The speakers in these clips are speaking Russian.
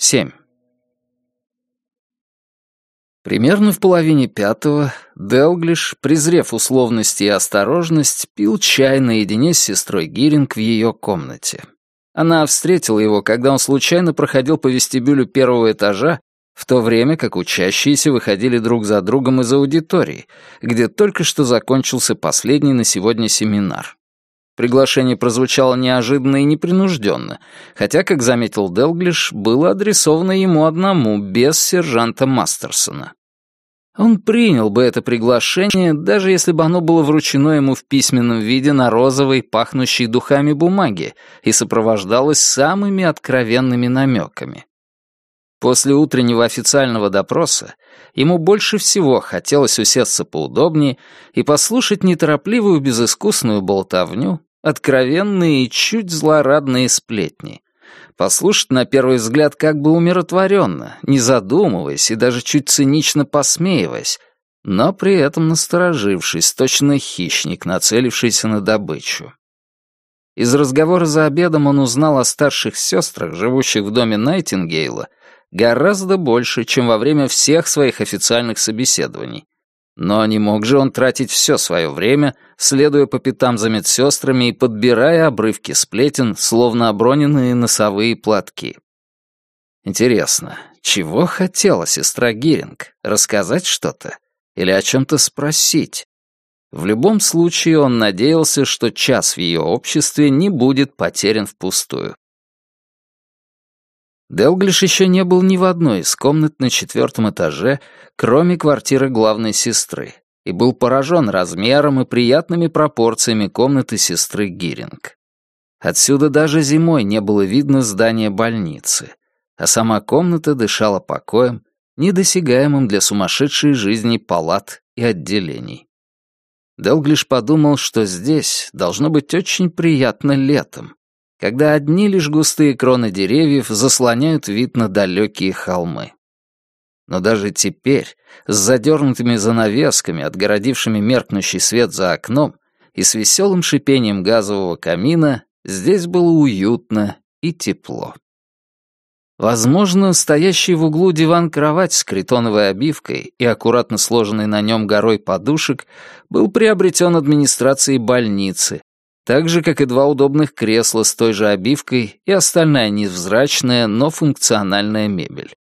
7. Примерно в половине пятого Делглиш, презрев условности и осторожность, пил чай наедине с сестрой Гиринг в ее комнате. Она встретила его, когда он случайно проходил по вестибюлю первого этажа, в то время как учащиеся выходили друг за другом из аудитории, где только что закончился последний на сегодня семинар. Приглашение прозвучало неожиданно и непринужденно, хотя, как заметил Делглиш, было адресовано ему одному, без сержанта Мастерсона. Он принял бы это приглашение, даже если бы оно было вручено ему в письменном виде на розовой, пахнущей духами бумаге и сопровождалось самыми откровенными намеками. После утреннего официального допроса ему больше всего хотелось усесться поудобнее и послушать неторопливую безыскусную болтовню, откровенные и чуть злорадные сплетни. Послушать на первый взгляд как бы умиротворенно, не задумываясь и даже чуть цинично посмеиваясь, но при этом насторожившись, точно хищник, нацелившийся на добычу. Из разговора за обедом он узнал о старших сестрах, живущих в доме Найтингейла, гораздо больше, чем во время всех своих официальных собеседований, но не мог же он тратить все свое время, следуя по пятам за медсестрами и подбирая обрывки сплетен, словно оброненные носовые платки. Интересно, чего хотела сестра Гиринг? Рассказать что-то? Или о чем-то спросить? В любом случае он надеялся, что час в ее обществе не будет потерян впустую. Делглиш еще не был ни в одной из комнат на четвертом этаже, кроме квартиры главной сестры, и был поражен размером и приятными пропорциями комнаты сестры Гиринг. Отсюда даже зимой не было видно здания больницы, а сама комната дышала покоем, недосягаемым для сумасшедшей жизни палат и отделений. Делглиш подумал, что здесь должно быть очень приятно летом, когда одни лишь густые кроны деревьев заслоняют вид на далекие холмы. Но даже теперь, с задернутыми занавесками, отгородившими меркнущий свет за окном, и с веселым шипением газового камина, здесь было уютно и тепло. Возможно, стоящий в углу диван-кровать с критоновой обивкой и аккуратно сложенный на нем горой подушек был приобретен администрацией больницы, так же, как и два удобных кресла с той же обивкой и остальная невзрачная, но функциональная мебель.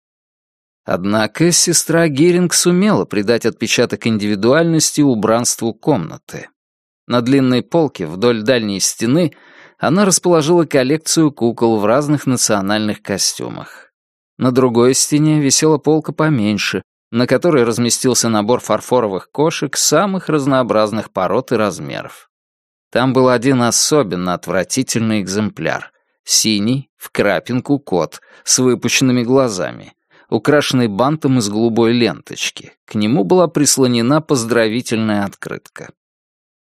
Однако сестра Геринг сумела придать отпечаток индивидуальности убранству комнаты. На длинной полке вдоль дальней стены она расположила коллекцию кукол в разных национальных костюмах. На другой стене висела полка поменьше, на которой разместился набор фарфоровых кошек самых разнообразных пород и размеров. Там был один особенно отвратительный экземпляр. Синий, в крапинку кот, с выпущенными глазами, украшенный бантом из голубой ленточки. К нему была прислонена поздравительная открытка.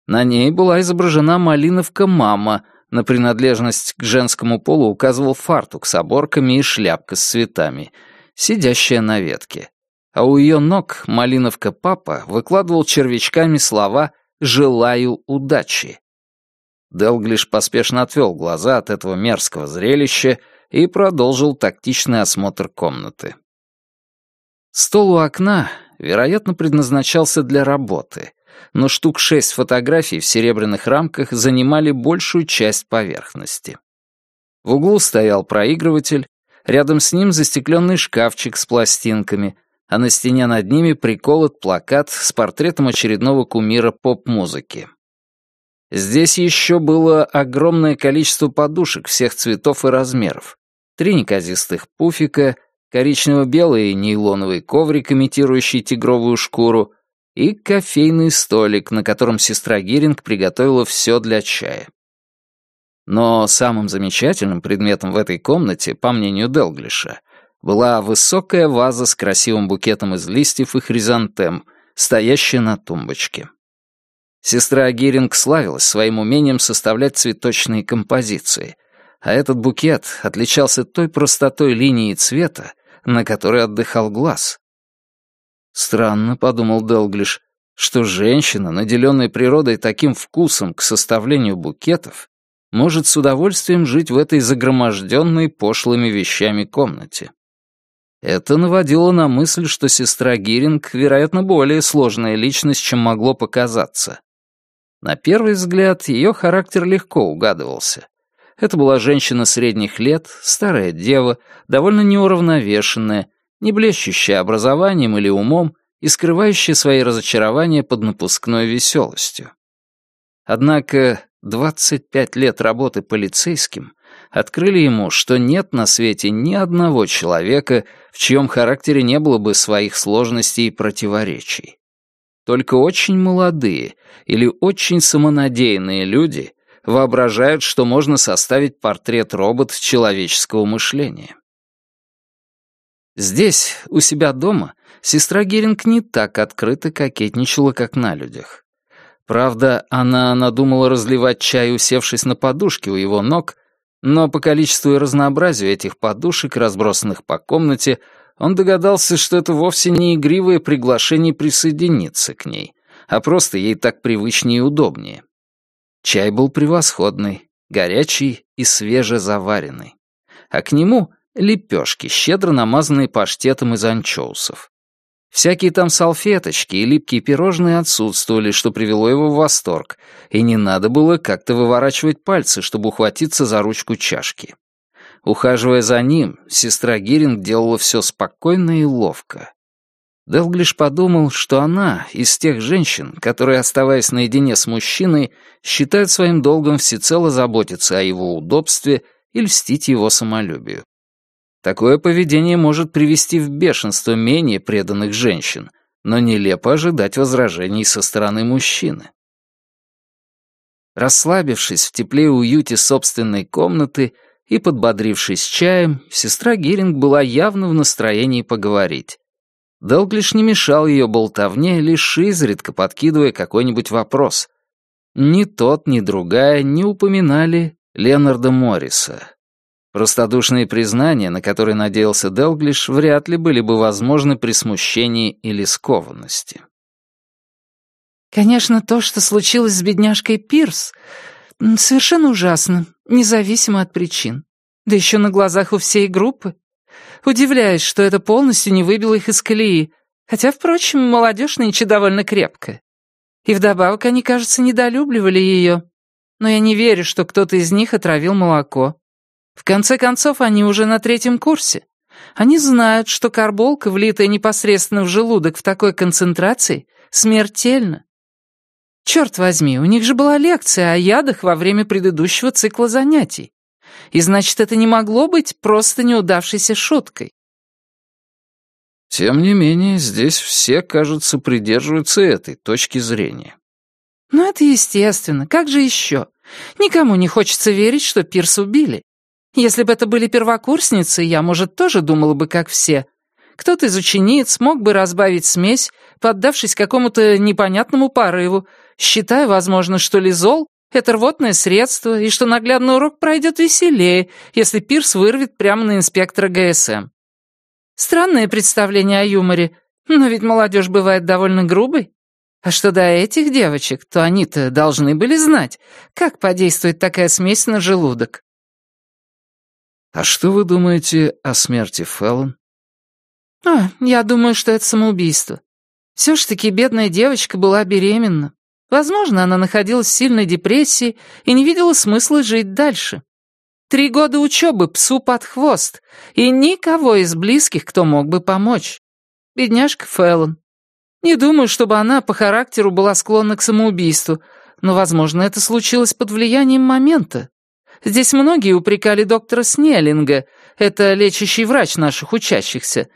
На ней была изображена малиновка «Мама», на принадлежность к женскому полу указывал фартук с оборками и шляпка с цветами, сидящая на ветке. А у ее ног малиновка «Папа» выкладывал червячками слова «Желаю удачи». Делглиш поспешно отвел глаза от этого мерзкого зрелища и продолжил тактичный осмотр комнаты. Стол у окна, вероятно, предназначался для работы, но штук шесть фотографий в серебряных рамках занимали большую часть поверхности. В углу стоял проигрыватель, рядом с ним застекленный шкафчик с пластинками, а на стене над ними приколот плакат с портретом очередного кумира поп-музыки. Здесь еще было огромное количество подушек всех цветов и размеров. Три неказистых пуфика, коричнево-белый и нейлоновый коврик, имитирующий тигровую шкуру, и кофейный столик, на котором сестра Гиринг приготовила все для чая. Но самым замечательным предметом в этой комнате, по мнению Делглиша, была высокая ваза с красивым букетом из листьев и хризантем, стоящая на тумбочке. Сестра Гиринг славилась своим умением составлять цветочные композиции, а этот букет отличался той простотой линии цвета, на которой отдыхал глаз. Странно, подумал Делглиш, что женщина, наделенная природой таким вкусом к составлению букетов, может с удовольствием жить в этой загроможденной пошлыми вещами комнате. Это наводило на мысль, что сестра Гиринг, вероятно, более сложная личность, чем могло показаться. На первый взгляд, ее характер легко угадывался. Это была женщина средних лет, старая дева, довольно неуравновешенная, не блещущая образованием или умом и скрывающая свои разочарования под напускной веселостью. Однако 25 лет работы полицейским открыли ему, что нет на свете ни одного человека, в чьем характере не было бы своих сложностей и противоречий. Только очень молодые или очень самонадеянные люди воображают, что можно составить портрет робота человеческого мышления. Здесь, у себя дома, сестра Геринг не так открыто кокетничала, как на людях. Правда, она надумала разливать чай, усевшись на подушке у его ног, но по количеству и разнообразию этих подушек, разбросанных по комнате, он догадался, что это вовсе не игривое приглашение присоединиться к ней, а просто ей так привычнее и удобнее. Чай был превосходный, горячий и свежезаваренный. А к нему — лепешки, щедро намазанные паштетом из анчоусов. Всякие там салфеточки и липкие пирожные отсутствовали, что привело его в восторг, и не надо было как-то выворачивать пальцы, чтобы ухватиться за ручку чашки. Ухаживая за ним, сестра Гиринг делала все спокойно и ловко. Делглиш подумал, что она из тех женщин, которые, оставаясь наедине с мужчиной, считают своим долгом всецело заботиться о его удобстве и льстить его самолюбию. Такое поведение может привести в бешенство менее преданных женщин, но нелепо ожидать возражений со стороны мужчины. Расслабившись в тепле и уюте собственной комнаты и подбодрившись чаем, сестра Гиринг была явно в настроении поговорить. Делглиш не мешал ее болтовне, лишь изредка подкидывая какой-нибудь вопрос. Ни тот, ни другая не упоминали Ленарда Морриса, Простодушные признания, на которые надеялся Делглиш, вряд ли были бы возможны при смущении или скованности. «Конечно, то, что случилось с бедняжкой Пирс, совершенно ужасно, независимо от причин. Да еще на глазах у всей группы. Удивляюсь, что это полностью не выбило их из колеи, хотя, впрочем, молодежь нынче довольно крепкая. И вдобавок они, кажется, недолюбливали ее. Но я не верю, что кто-то из них отравил молоко. В конце концов, они уже на третьем курсе. Они знают, что карболка, влитая непосредственно в желудок в такой концентрации, смертельна. Черт возьми, у них же была лекция о ядах во время предыдущего цикла занятий. И значит, это не могло быть просто неудавшейся шуткой. Тем не менее, здесь все, кажется, придерживаются этой точки зрения. Ну, это естественно. Как же еще? Никому не хочется верить, что Пирс убили. Если бы это были первокурсницы, я, может, тоже думала бы, как все. Кто-то из учениц мог бы разбавить смесь, поддавшись какому-то непонятному порыву, считая, возможно, что лизол — это рвотное средство, и что наглядный урок пройдет веселее, если Пирс вырвет прямо на инспектора ГСМ. Странное представление о юморе, но ведь молодежь бывает довольно грубой. А что до этих девочек, то они-то должны были знать, как подействует такая смесь на желудок. «А что вы думаете о смерти Феллон?» «А, я думаю, что это самоубийство. Все ж таки бедная девочка была беременна. Возможно, она находилась в сильной депрессии и не видела смысла жить дальше. Три года учебы псу под хвост, и никого из близких, кто мог бы помочь. Бедняжка Феллон. Не думаю, чтобы она по характеру была склонна к самоубийству, но, возможно, это случилось под влиянием момента. Здесь многие упрекали доктора Снеллинга, это лечащий врач наших учащихся,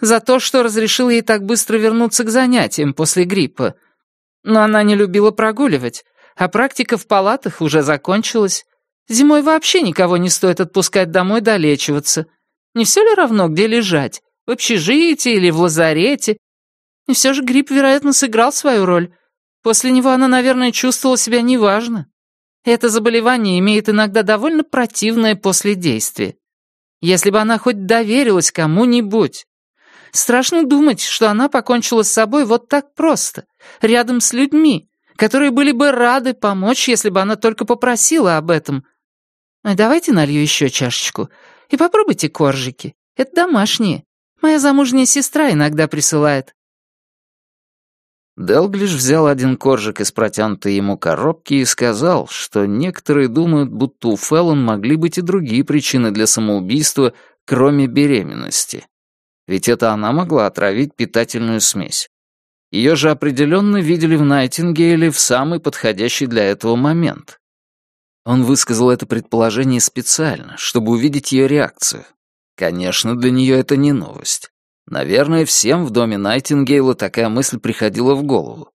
за то, что разрешил ей так быстро вернуться к занятиям после гриппа. Но она не любила прогуливать, а практика в палатах уже закончилась. Зимой вообще никого не стоит отпускать домой долечиваться. Не все ли равно, где лежать? В общежитии или в лазарете? И все же грипп, вероятно, сыграл свою роль. После него она, наверное, чувствовала себя неважно. Это заболевание имеет иногда довольно противное последействие. Если бы она хоть доверилась кому-нибудь. Страшно думать, что она покончила с собой вот так просто, рядом с людьми, которые были бы рады помочь, если бы она только попросила об этом. Давайте налью еще чашечку и попробуйте коржики. Это домашние. Моя замужняя сестра иногда присылает». Делглиш взял один коржик из протянутой ему коробки и сказал, что некоторые думают, будто у Феллон могли быть и другие причины для самоубийства, кроме беременности. Ведь это она могла отравить питательную смесь. Ее же определенно видели в Найтингейле в самый подходящий для этого момент. Он высказал это предположение специально, чтобы увидеть ее реакцию. Конечно, для нее это не новость. Наверное, всем в доме Найтингейла такая мысль приходила в голову.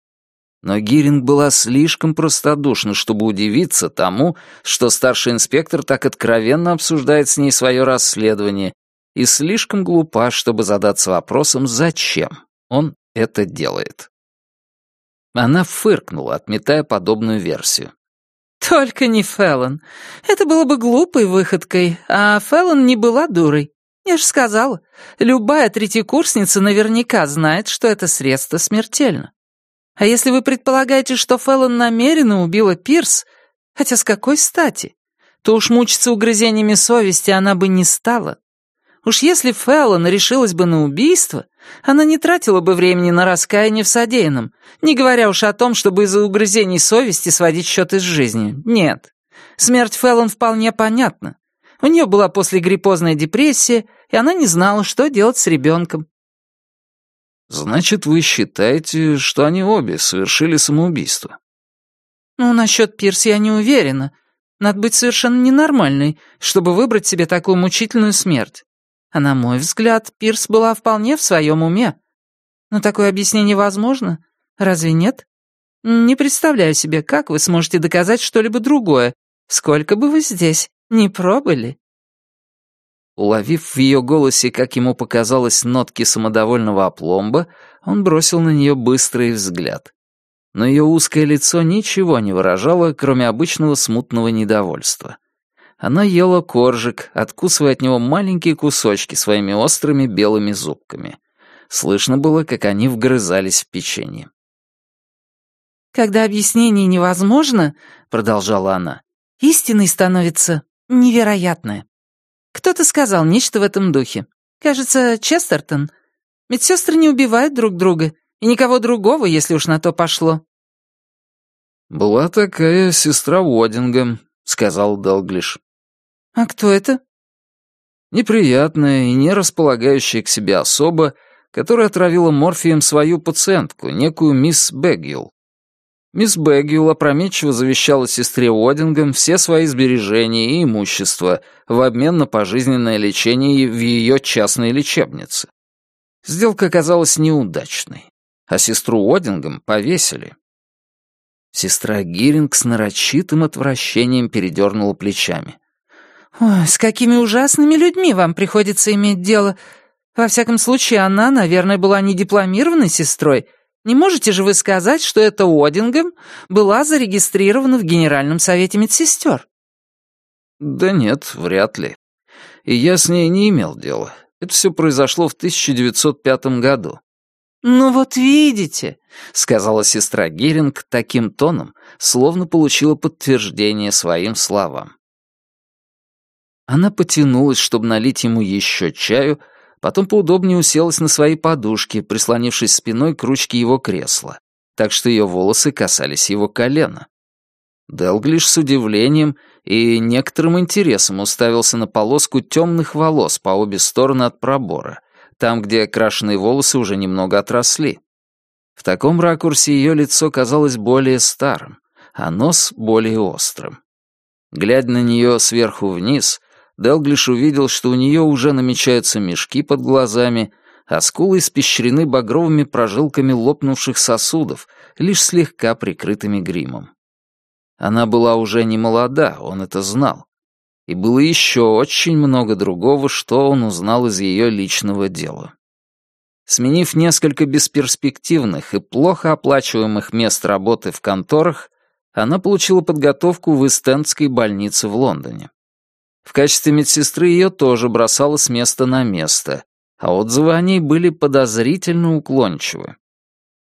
Но Гиринг была слишком простодушна, чтобы удивиться тому, что старший инспектор так откровенно обсуждает с ней свое расследование, и слишком глупа, чтобы задаться вопросом, зачем он это делает. Она фыркнула, отметая подобную версию. «Только не Феллон. Это было бы глупой выходкой, а Феллон не была дурой. Я же сказала, любая третьекурсница наверняка знает, что это средство смертельно. А если вы предполагаете, что Феллон намеренно убила Пирс, хотя с какой стати, то уж мучиться угрызениями совести она бы не стала. Уж если Феллон решилась бы на убийство, она не тратила бы времени на раскаяние в содеянном, не говоря уж о том, чтобы из-за угрызений совести сводить счеты с жизнью. Нет. Смерть Феллон вполне понятна. У нее была послегриппозная депрессия, и она не знала, что делать с ребенком. «Значит, вы считаете, что они обе совершили самоубийство?» «Ну, насчет Пирс я не уверена. Надо быть совершенно ненормальной, чтобы выбрать себе такую мучительную смерть. А на мой взгляд, Пирс была вполне в своем уме. Но такое объяснение возможно? Разве нет? Не представляю себе, как вы сможете доказать что-либо другое, сколько бы вы здесь не пробыли. Уловив в ее голосе, как ему показалось, нотки самодовольного опломба, он бросил на нее быстрый взгляд. Но ее узкое лицо ничего не выражало, кроме обычного смутного недовольства. Она ела коржик, откусывая от него маленькие кусочки своими острыми белыми зубками. Слышно было, как они вгрызались в печенье. «Когда объяснение невозможно, — продолжала она, — истиной становится невероятное. Кто-то сказал нечто в этом духе. Кажется, Честертон. Медсестры не убивают друг друга, и никого другого, если уж на то пошло. «Была такая сестра Уодинга», — сказал Делглиш. «А кто это?» Неприятная и не располагающая к себе особа, которая отравила морфием свою пациентку, некую мисс Бэггилл. Мисс Бэггил опрометчиво завещала сестре Уодингам все свои сбережения и имущество в обмен на пожизненное лечение в ее частной лечебнице. Сделка оказалась неудачной, а сестру Уодингам повесили. Сестра Гиринг с нарочитым отвращением передернула плечами. «Ой, с какими ужасными людьми вам приходится иметь дело. Во всяком случае, она, наверное, была не дипломированной сестрой, не можете же вы сказать, что эта Одингем была зарегистрирована в Генеральном совете медсестер?» «Да нет, вряд ли. И я с ней не имел дела. Это все произошло в 1905 году». «Ну вот видите», — сказала сестра Геринг таким тоном, словно получила подтверждение своим словам. Она потянулась, чтобы налить ему еще чаю, Потом поудобнее уселась на свои подушки, прислонившись спиной к ручке его кресла, так что ее волосы касались его колена. Делглиш с удивлением и некоторым интересом уставился на полоску темных волос по обе стороны от пробора, там, где окрашенные волосы уже немного отросли. В таком ракурсе ее лицо казалось более старым, а нос более острым. Глядя на нее сверху вниз, Делглиш увидел, что у нее уже намечаются мешки под глазами, а скулы испещрены багровыми прожилками лопнувших сосудов, лишь слегка прикрытыми гримом. Она была уже не молода, он это знал. И было еще очень много другого, что он узнал из ее личного дела. Сменив несколько бесперспективных и плохо оплачиваемых мест работы в конторах, она получила подготовку в Истендской больнице в Лондоне. В качестве медсестры ее тоже бросало с места на место, а отзывы о ней были подозрительно уклончивы.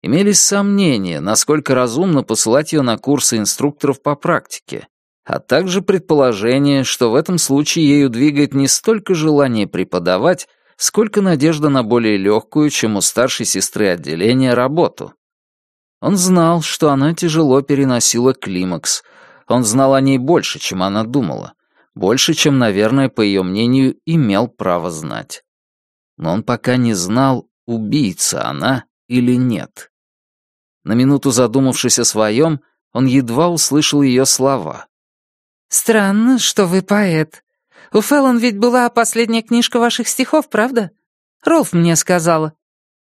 Имелись сомнения, насколько разумно посылать ее на курсы инструкторов по практике, а также предположение, что в этом случае ею двигает не столько желание преподавать, сколько надежда на более легкую, чем у старшей сестры отделения, работу. Он знал, что она тяжело переносила климакс. Он знал о ней больше, чем она думала. Больше, чем, наверное, по ее мнению, имел право знать. Но он пока не знал, убийца она или нет. На минуту задумавшись о своем, он едва услышал ее слова. «Странно, что вы поэт. У Феллон ведь была последняя книжка ваших стихов, правда? Ролф мне сказала.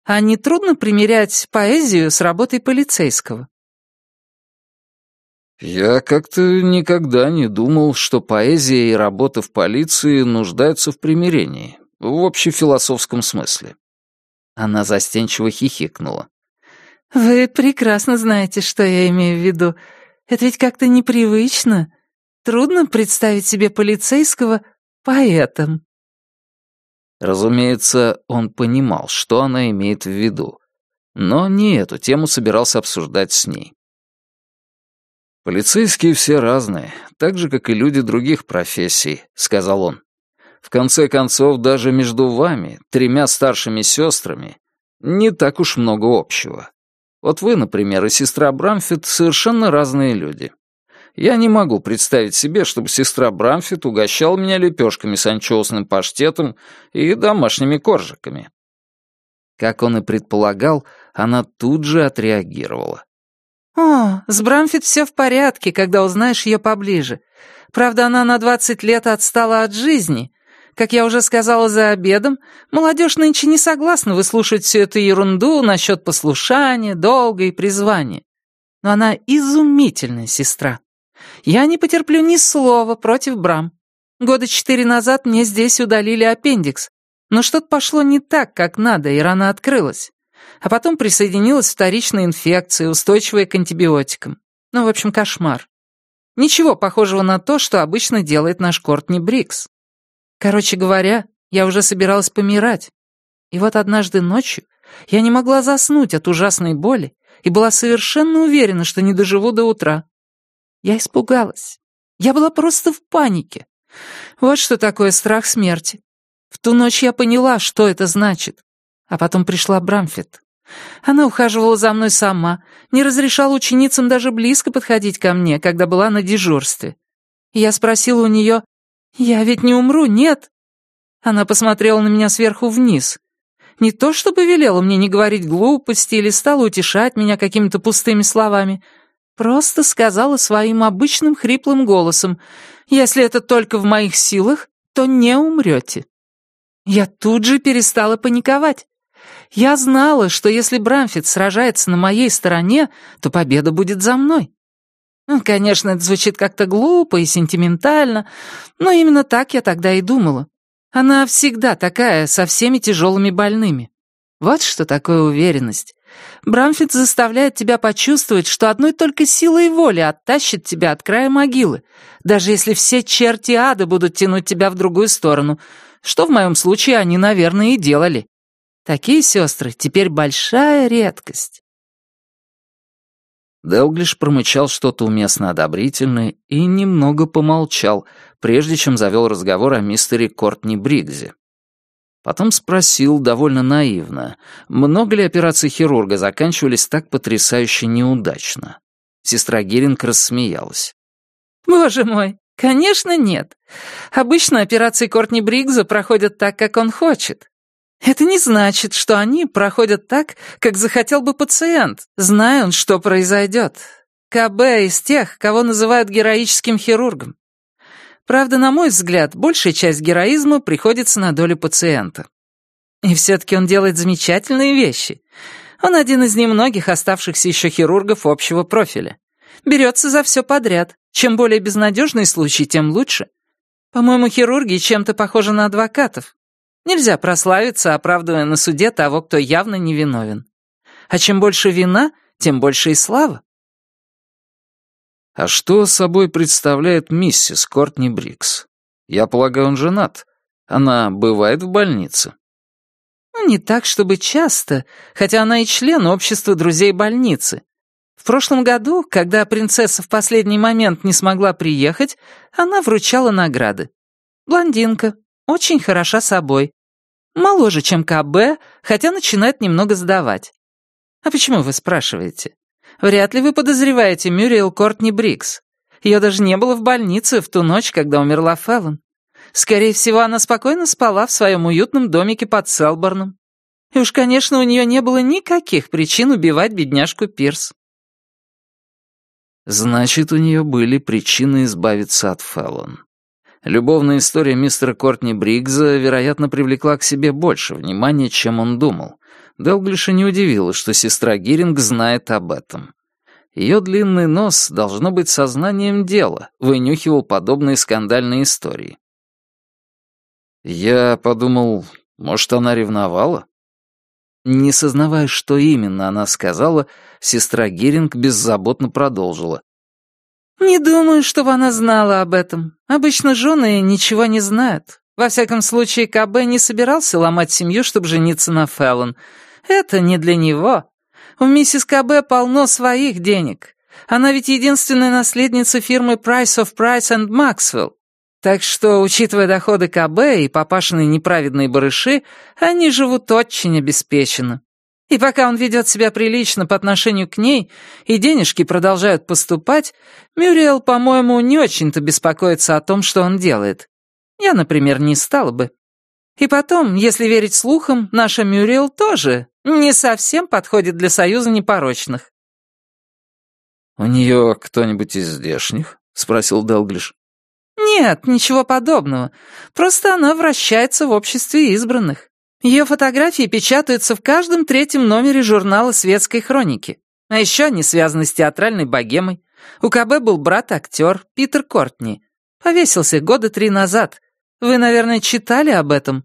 А не трудно примерять поэзию с работой полицейского?» «Я как-то никогда не думал, что поэзия и работа в полиции нуждаются в примирении, в общефилософском смысле». Она застенчиво хихикнула. «Вы прекрасно знаете, что я имею в виду. Это ведь как-то непривычно. Трудно представить себе полицейского поэтом». Разумеется, он понимал, что она имеет в виду, но не эту тему собирался обсуждать с ней. «Полицейские все разные, так же, как и люди других профессий», — сказал он. «В конце концов, даже между вами, тремя старшими сестрами, не так уж много общего. Вот вы, например, и сестра Брамфит совершенно разные люди. Я не могу представить себе, чтобы сестра Брамфит угощала меня лепешками с анчоусным паштетом и домашними коржиками. Как он и предполагал, она тут же отреагировала. «О, с Брамфит все в порядке, когда узнаешь ее поближе. Правда, она на двадцать лет отстала от жизни. Как я уже сказала за обедом, молодежь нынче не согласна выслушать всю эту ерунду насчет послушания, долга и призвания. Но она изумительная сестра. Я не потерплю ни слова против Брам. Года четыре назад мне здесь удалили аппендикс, но что-то пошло не так, как надо, и рана открылась. А потом присоединилась вторичная инфекция, устойчивая к антибиотикам. Ну, в общем, кошмар. Ничего похожего на то, что обычно делает наш Кортни Брикс. Короче говоря, я уже собиралась помирать. И вот однажды ночью я не могла заснуть от ужасной боли и была совершенно уверена, что не доживу до утра. Я испугалась. Я была просто в панике. Вот что такое страх смерти. В ту ночь я поняла, что это значит. А потом пришла Брамфит. Она ухаживала за мной сама, не разрешала ученицам даже близко подходить ко мне, когда была на дежурстве. Я спросила у нее, «Я ведь не умру, нет?» Она посмотрела на меня сверху вниз. Не то чтобы велела мне не говорить глупости или стала утешать меня какими-то пустыми словами, Просто сказала своим обычным хриплым голосом, «Если это только в моих силах, то не умрете». Я тут же перестала паниковать. Я знала, что если Брамфит сражается на моей стороне, то победа будет за мной. Ну, конечно, это звучит как-то глупо и сентиментально, но именно так я тогда и думала. Она всегда такая, со всеми тяжелыми больными. Вот что такое уверенность. Брамфит заставляет тебя почувствовать, что одной только силой воли оттащит тебя от края могилы, даже если все черти ада будут тянуть тебя в другую сторону, что в моем случае они, наверное, и делали. Такие сестры теперь большая редкость. Делглиш промычал что-то уместно одобрительное и немного помолчал, прежде чем завел разговор о мистере Кортни Бригзе. Потом спросил довольно наивно, много ли операций хирурга заканчивались так потрясающе неудачно. Сестра Геринг рассмеялась. «Боже мой, конечно нет. Обычно операции Кортни Бригза проходят так, как он хочет. Это не значит, что они проходят так, как захотел бы пациент, зная он, что произойдет. КБ из тех, кого называют героическим хирургом. Правда, на мой взгляд, большая часть героизма приходится на долю пациента. И все-таки он делает замечательные вещи. Он один из немногих оставшихся еще хирургов общего профиля. Берется за все подряд. Чем более безнадежный случай, тем лучше. По-моему, хирурги чем-то похожи на адвокатов. Нельзя прославиться, оправдывая на суде того, кто явно невиновен. А чем больше вина, тем больше и слава. А что собой представляет миссис Кортни Брикс? Я полагаю, он женат. Она бывает в больнице? Ну, не так, чтобы часто, хотя она и член общества друзей больницы. В прошлом году, когда принцесса в последний момент не смогла приехать, она вручала награды. Блондинка, очень хороша собой. Моложе, чем КБ, хотя начинает немного сдавать. А почему вы спрашиваете? Вряд ли вы подозреваете Мюриэл Кортни Брикс. Ее даже не было в больнице в ту ночь, когда умерла Феллон. Скорее всего, она спокойно спала в своем уютном домике под Селборном. И уж, конечно, у нее не было никаких причин убивать бедняжку Пирс. Значит, у нее были причины избавиться от Феллон. Любовная история мистера Кортни Бригза, вероятно, привлекла к себе больше внимания, чем он думал. Делглиша не удивило, что сестра Гиринг знает об этом. Ее длинный нос, должно быть, сознанием дела, вынюхивал подобные скандальные истории. Я подумал, может, она ревновала? Не сознавая, что именно она сказала, сестра Геринг беззаботно продолжила. «Не думаю, чтобы она знала об этом. Обычно жены ничего не знают. Во всяком случае, КБ не собирался ломать семью, чтобы жениться на Феллон. Это не для него. У миссис КБ полно своих денег. Она ведь единственная наследница фирмы Price of Price and Maxwell. Так что, учитывая доходы КБ и папашины неправедные барыши, они живут очень обеспеченно. И пока он ведет себя прилично по отношению к ней, и денежки продолжают поступать, Мюриэл, по-моему, не очень-то беспокоится о том, что он делает. Я, например, не стала бы. И потом, если верить слухам, наша Мюриэл тоже не совсем подходит для союза непорочных. «У нее кто-нибудь из здешних?» — спросил Делглиш. «Нет, ничего подобного. Просто она вращается в обществе избранных. Ее фотографии печатаются в каждом третьем номере журнала «Светской хроники». А еще они связаны с театральной богемой. У КБ был брат-актер Питер Кортни. Повесился года три назад. Вы, наверное, читали об этом?»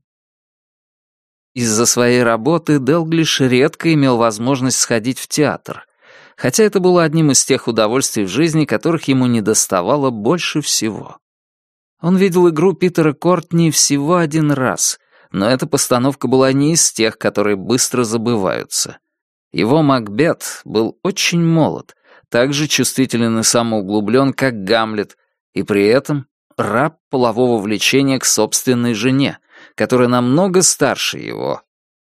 Из-за своей работы Делглиш редко имел возможность сходить в театр, хотя это было одним из тех удовольствий в жизни, которых ему недоставало больше всего. Он видел игру Питера Кортни всего один раз, но эта постановка была не из тех, которые быстро забываются. Его Макбет был очень молод, так же чувствителен и самоуглублен, как Гамлет, и при этом раб полового влечения к собственной жене, которая намного старше его,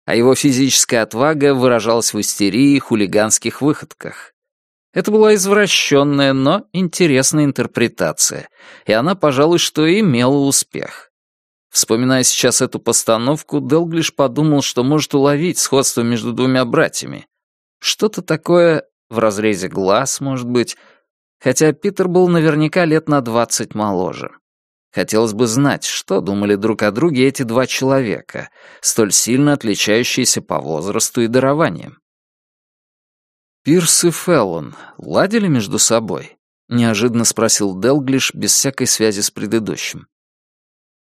а его физическая отвага выражалась в истерии и хулиганских выходках. Это была извращенная, но интересная интерпретация, и она, пожалуй, что и имела успех. Вспоминая сейчас эту постановку, Делглиш подумал, что может уловить сходство между двумя братьями. Что-то такое в разрезе глаз, может быть, хотя Питер был наверняка лет на двадцать моложе. Хотелось бы знать, что думали друг о друге эти два человека, столь сильно отличающиеся по возрасту и дарованиям. «Пирс и Феллон ладили между собой?» — неожиданно спросил Делглиш без всякой связи с предыдущим.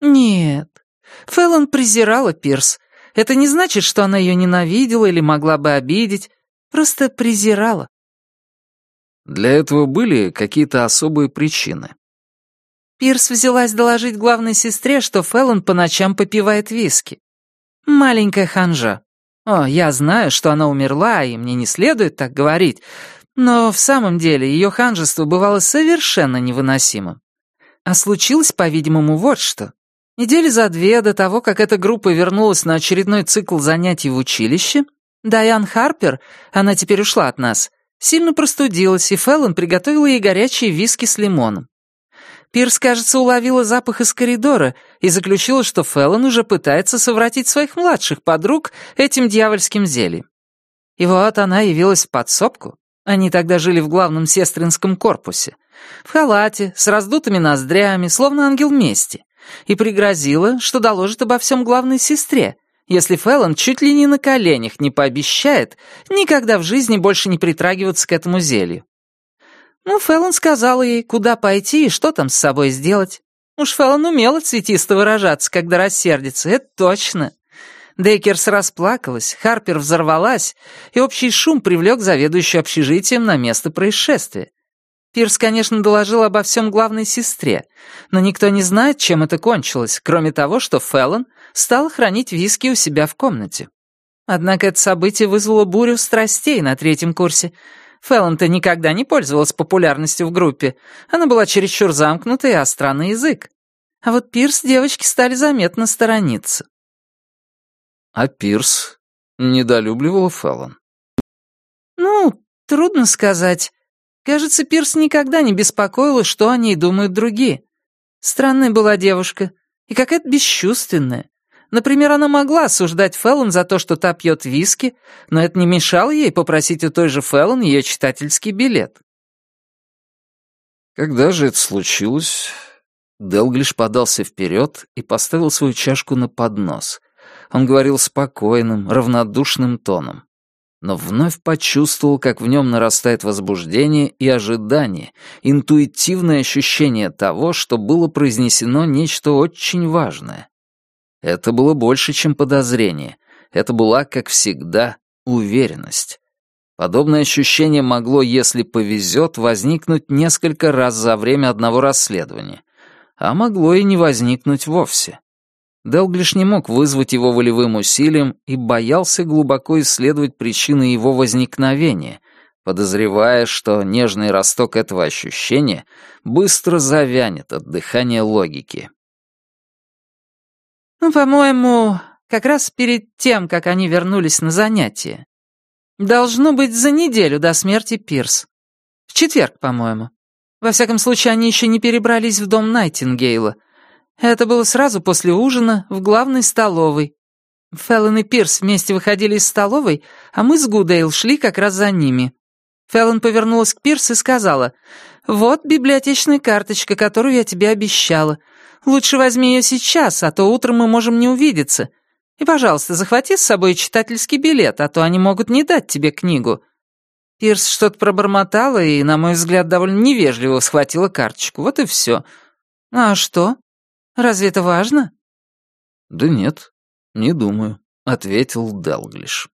«Нет. Феллон презирала Пирс. Это не значит, что она ее ненавидела или могла бы обидеть. Просто презирала». «Для этого были какие-то особые причины?» Пирс взялась доложить главной сестре, что Феллон по ночам попивает виски. Маленькая ханжа. О, я знаю, что она умерла, и мне не следует так говорить, но в самом деле ее ханжество бывало совершенно невыносимым. А случилось, по-видимому, вот что. Недели за две до того, как эта группа вернулась на очередной цикл занятий в училище, Дайан Харпер, она теперь ушла от нас, сильно простудилась, и Феллон приготовила ей горячие виски с лимоном. Пирс, кажется, уловила запах из коридора и заключила, что Феллон уже пытается совратить своих младших подруг этим дьявольским зельем. И вот она явилась в подсобку. Они тогда жили в главном сестринском корпусе. В халате, с раздутыми ноздрями, словно ангел мести. И пригрозила, что доложит обо всем главной сестре, если Феллон чуть ли не на коленях не пообещает никогда в жизни больше не притрагиваться к этому зелью. Ну, Фэллон сказала ей, куда пойти и что там с собой сделать. Уж Фэллон умела цветисто выражаться, когда рассердится, это точно. Дейкерс расплакалась, Харпер взорвалась, и общий шум привлек заведующую общежитием на место происшествия. Пирс, конечно, доложил обо всем главной сестре, но никто не знает, чем это кончилось, кроме того, что Фэллон стал хранить виски у себя в комнате. Однако это событие вызвало бурю страстей на третьем курсе — Фэллон-то никогда не пользовалась популярностью в группе. Она была чересчур замкнута и остра на язык. А вот Пирс девочки стали заметно сторониться. А Пирс недолюбливала Феллон? Ну, трудно сказать. Кажется, Пирс никогда не беспокоила, что о ней думают другие. Странная была девушка. И какая-то бесчувственная. Например, она могла осуждать Феллон за то, что та пьет виски, но это не мешало ей попросить у той же Феллон ее читательский билет. Когда же это случилось? Делглиш подался вперед и поставил свою чашку на поднос. Он говорил спокойным, равнодушным тоном. Но вновь почувствовал, как в нем нарастает возбуждение и ожидание, интуитивное ощущение того, что было произнесено нечто очень важное. Это было больше, чем подозрение. Это была, как всегда, уверенность. Подобное ощущение могло, если повезет, возникнуть несколько раз за время одного расследования, а могло и не возникнуть вовсе. Делглиш не мог вызвать его волевым усилием и боялся глубоко исследовать причины его возникновения, подозревая, что нежный росток этого ощущения быстро завянет от дыхания логики. Ну, по-моему, как раз перед тем, как они вернулись на занятия. Должно быть за неделю до смерти Пирс. В четверг, по-моему. Во всяком случае, они еще не перебрались в дом Найтингейла. Это было сразу после ужина в главной столовой. Феллон и Пирс вместе выходили из столовой, а мы с Гудейл шли как раз за ними. Феллон повернулась к Пирс и сказала, «Вот библиотечная карточка, которую я тебе обещала. Лучше возьми ее сейчас, а то утром мы можем не увидеться. И, пожалуйста, захвати с собой читательский билет, а то они могут не дать тебе книгу». Пирс что-то пробормотала и, на мой взгляд, довольно невежливо схватила карточку. Вот и все. «А что? Разве это важно?» «Да нет, не думаю», — ответил Делглиш.